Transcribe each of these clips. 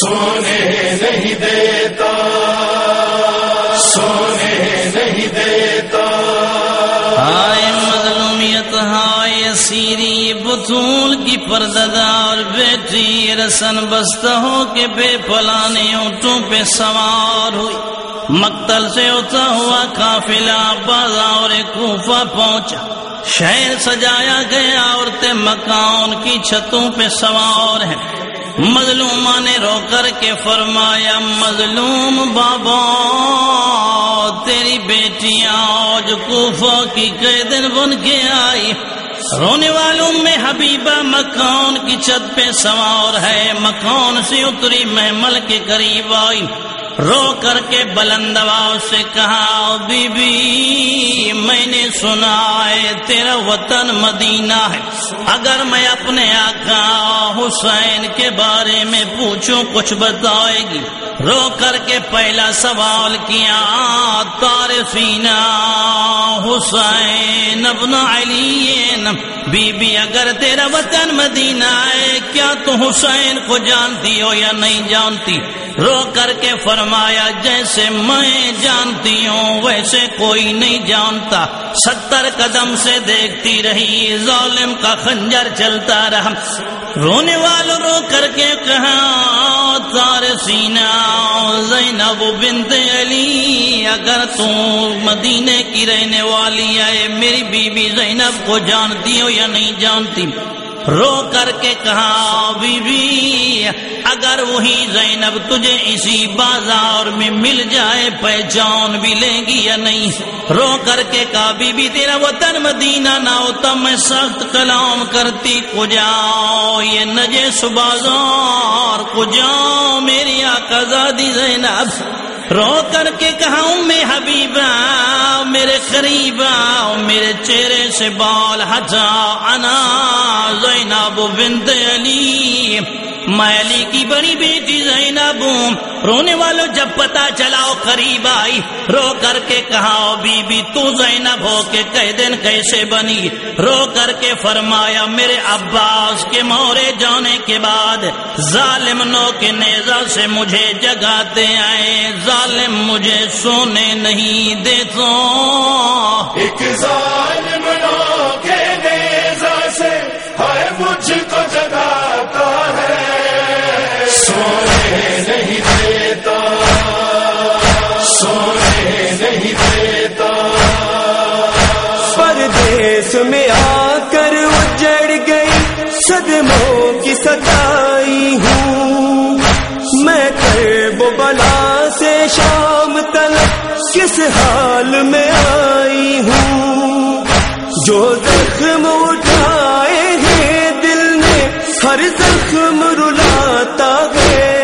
سونے نہیں دیتا، سونے نہیں دیتا۔ ہائے مظلومیت، ہائے سیری بطول کی پرددار بیٹی رسن بستہ ہو کے بے پلانے اونٹوں پہ سوار ہوئی۔ مقتل سے ہوتا ہوا قافلہ، بازار کوفہ پہنچا۔ شہر سجایا گیا، عورتیں مکان کی چھتوں پہ سوار ہیں۔ مظلومہ نے رو کر کے فرمایا، مظلوم بابا، تیری بیٹیاں آج کوفہ کی قیدن بن کے آئی۔ رونے والوں میں حبیبہ مکان کی چھت پہ سوار ہے، مکان سے اتری محمل کے قریب آئی۔ رو کر کے بلند آواز سے کہا بی بی میں نے سنا ہے، تیرا وطن مدینہ ہے۔ اگر میں اپنے آقا حسین کے بارے میں پوچھوں، کچھ بتائے گی۔ رو کر کے پہلا سوال کیا تارفینا حسین ابن علی بی بی اگر تیرا وطن مدینہ ہے، کیا تو حسین کو جانتی ہو یا نہیں جانتی؟ رو کر کے فرمایا، جیسے میں جانتی ہوں، ویسے کوئی نہیں جانتا۔ ستر قدم سے دیکھتی رہی، ظالم کا خنجر چلتا رہا۔ رونے والوں رو کر کے کہا تار سینا زینب بنت علی، اگر تو مدینے کی رہنے والی ہے، میری بیوی بی زینب کو جانتی ہو یا نہیں جانتی؟ رو کر کے کہا بی بی اگر وہی زینب تجھے اسی بازار میں مل جائے، پہچان بھی لے گی یا نہیں? رو کر کے کہا بی بی تیرا وطن مدینہ نہ ہوتا، میں سخت کلام کرتی کو جاؤ یہ نجس بازار کو جاؤ میری آکازادی زینب؟ رو کر کے کہا میں حبیبہ، میرے قریب میرے چہرے سے بال ہٹا، انا زینب بنت علی۔ علی کی بڑی بیٹی زینب، رونے والوں جب پتا چلاؤ قریب آئی۔ رو کر کے کہا بی بی تو زینب ہو کے کہہ دن کیسے بنی؟ رو کر کے فرمایا، میرے عباس کے مورے جانے کے بعد ظالم نو کے نیزا سے مجھے جگاتے آئے۔ ظالم مجھے سونے نہیں دیتا ایک ظالم نو کے صدموں کی ستائی ہوں۔ میں کرب بلا سے شام تلک کس حال میں آئی ہوں۔ جو زخم اٹھائے ہیں دل نے ہر زخم رلاتا ہے۔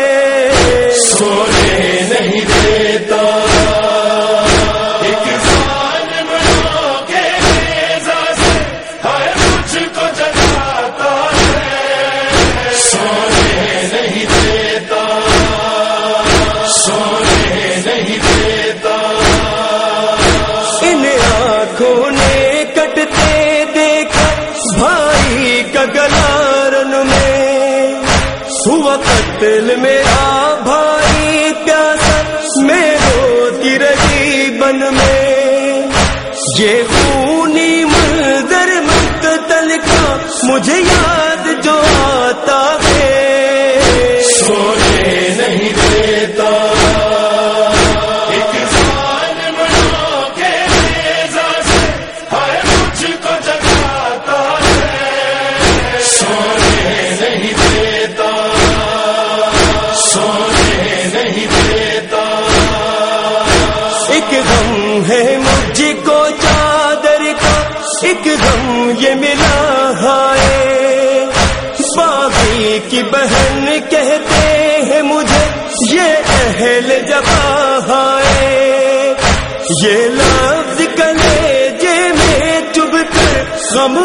مجھے یاد جو آتا ہے۔ سونے نہیں دیتا۔ غم ہے مجھ کو چادر کا ایک غم یہ ملا بہن کہتے ہیں مجھے یہ اہل جبا ہے یہ لفظ کلے جے میں چب کر غم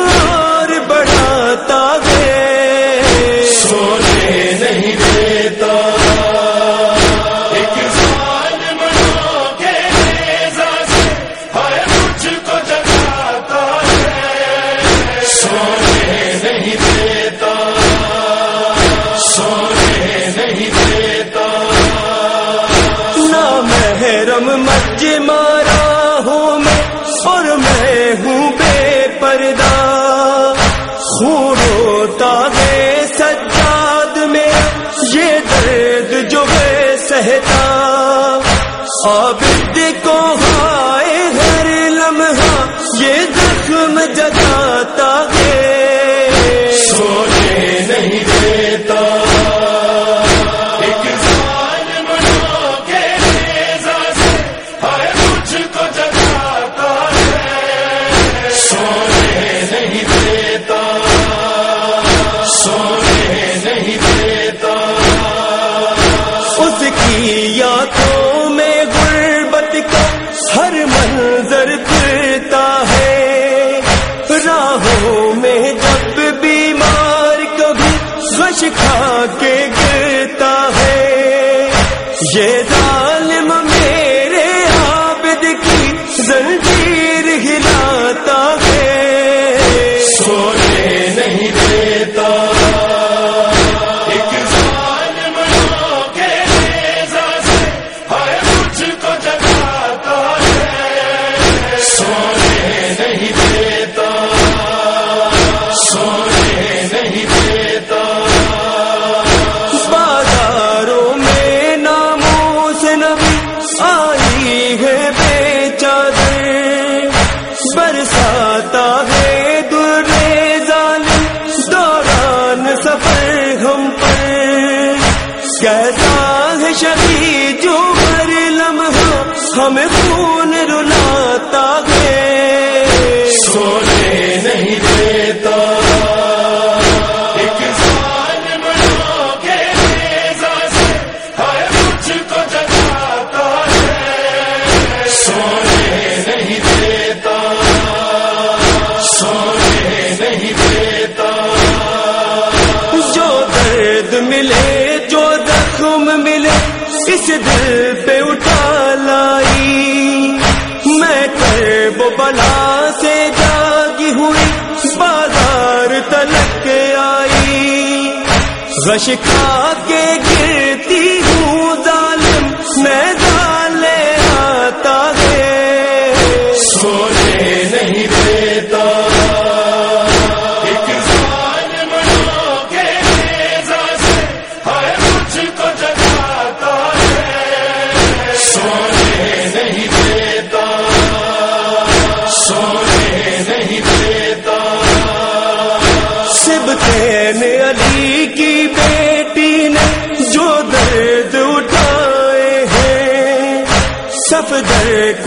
کے میں بلا سے جاگی ہوئی بازار تلک آئی۔ رش کھا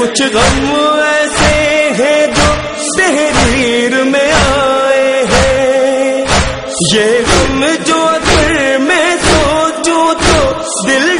کچھ غم ایسے ہیں جو تحریر میں آئے ہیں۔ یہ غم جو اثر میں سوچوں تو دل